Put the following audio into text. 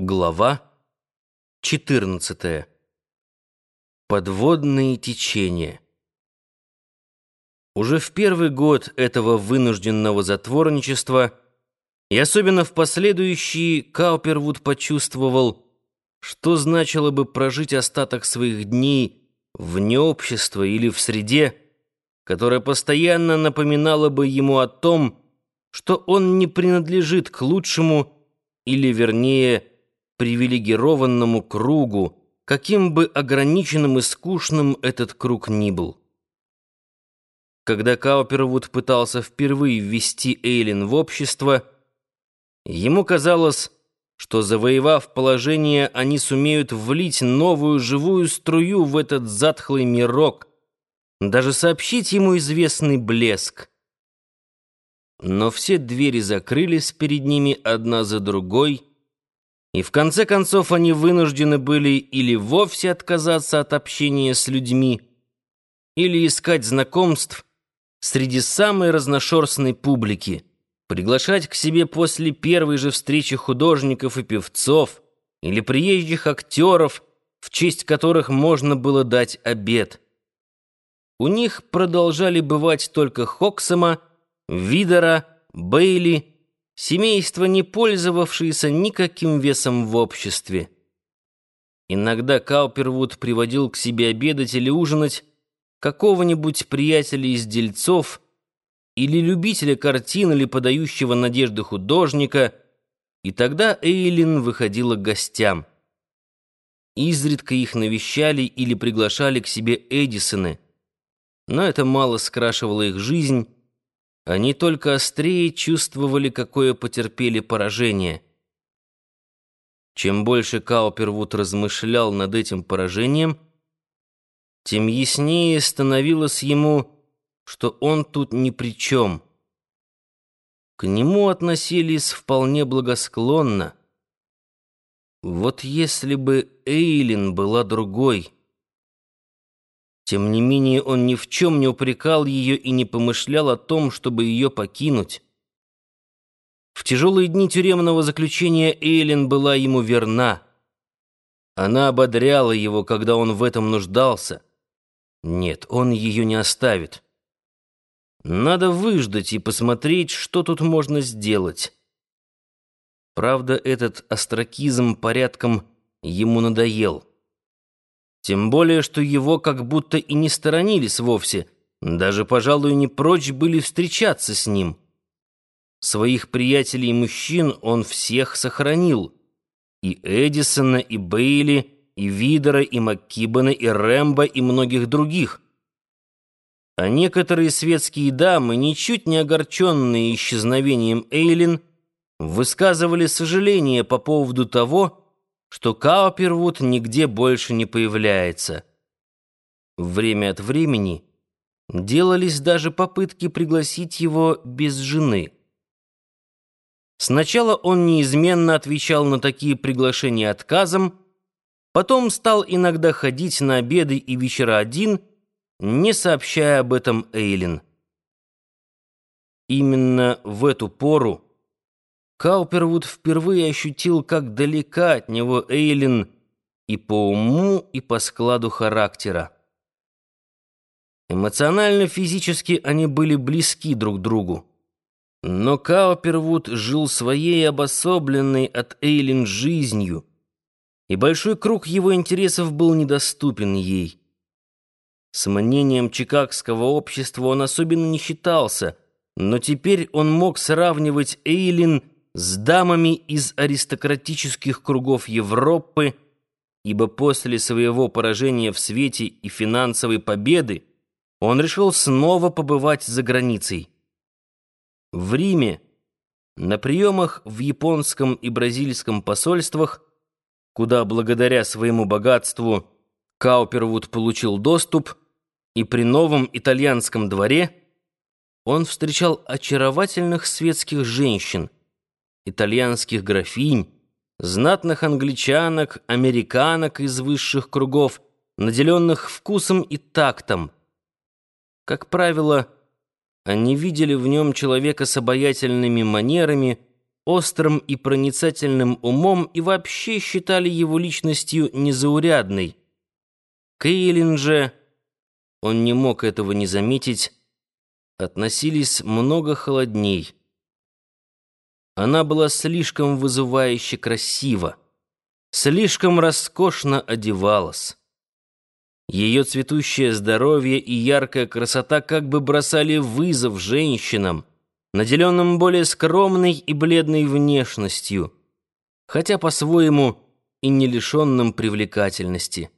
Глава 14. Подводные течения. Уже в первый год этого вынужденного затворничества и особенно в последующие Каупервуд почувствовал, что значило бы прожить остаток своих дней вне общества или в среде, которая постоянно напоминала бы ему о том, что он не принадлежит к лучшему или, вернее, привилегированному кругу, каким бы ограниченным и скучным этот круг ни был. Когда Каупервуд пытался впервые ввести Эйлин в общество, ему казалось, что, завоевав положение, они сумеют влить новую живую струю в этот затхлый мирок, даже сообщить ему известный блеск. Но все двери закрылись перед ними одна за другой, и в конце концов они вынуждены были или вовсе отказаться от общения с людьми, или искать знакомств среди самой разношерстной публики, приглашать к себе после первой же встречи художников и певцов или приезжих актеров, в честь которых можно было дать обед. У них продолжали бывать только Хоксома, Видера, Бейли, семейство, не пользовавшееся никаким весом в обществе. Иногда Каупервуд приводил к себе обедать или ужинать какого-нибудь приятеля из дельцов или любителя картин или подающего надежды художника, и тогда Эйлин выходила к гостям. Изредка их навещали или приглашали к себе Эдисоны, но это мало скрашивало их жизнь, они только острее чувствовали, какое потерпели поражение. Чем больше Каупервуд размышлял над этим поражением, тем яснее становилось ему, что он тут ни при чем. К нему относились вполне благосклонно. Вот если бы Эйлин была другой... Тем не менее, он ни в чем не упрекал ее и не помышлял о том, чтобы ее покинуть. В тяжелые дни тюремного заключения Эйлин была ему верна. Она ободряла его, когда он в этом нуждался. Нет, он ее не оставит. Надо выждать и посмотреть, что тут можно сделать. Правда, этот остракизм порядком ему надоел. Тем более, что его как будто и не сторонились вовсе, даже, пожалуй, не прочь были встречаться с ним. Своих приятелей мужчин он всех сохранил. И Эдисона, и Бейли, и Видера, и Маккибана, и Рэмбо, и многих других. А некоторые светские дамы, ничуть не огорченные исчезновением Эйлин, высказывали сожаление по поводу того, что Каупервуд нигде больше не появляется. Время от времени делались даже попытки пригласить его без жены. Сначала он неизменно отвечал на такие приглашения отказом, потом стал иногда ходить на обеды и вечера один, не сообщая об этом Эйлин. Именно в эту пору Каупервуд впервые ощутил, как далека от него Эйлин и по уму, и по складу характера. Эмоционально-физически они были близки друг другу. Но Каупервуд жил своей обособленной от Эйлин жизнью, и большой круг его интересов был недоступен ей. С мнением чикагского общества он особенно не считался, но теперь он мог сравнивать Эйлин с дамами из аристократических кругов Европы, ибо после своего поражения в свете и финансовой победы он решил снова побывать за границей. В Риме, на приемах в японском и бразильском посольствах, куда благодаря своему богатству Каупервуд получил доступ, и при новом итальянском дворе он встречал очаровательных светских женщин – итальянских графинь, знатных англичанок, американок из высших кругов, наделенных вкусом и тактом. Как правило, они видели в нем человека с обаятельными манерами, острым и проницательным умом и вообще считали его личностью незаурядной. Кейлин же, он не мог этого не заметить, относились много холодней. Она была слишком вызывающе красива, слишком роскошно одевалась. Ее цветущее здоровье и яркая красота как бы бросали вызов женщинам, наделенным более скромной и бледной внешностью, хотя по-своему и не лишенным привлекательности.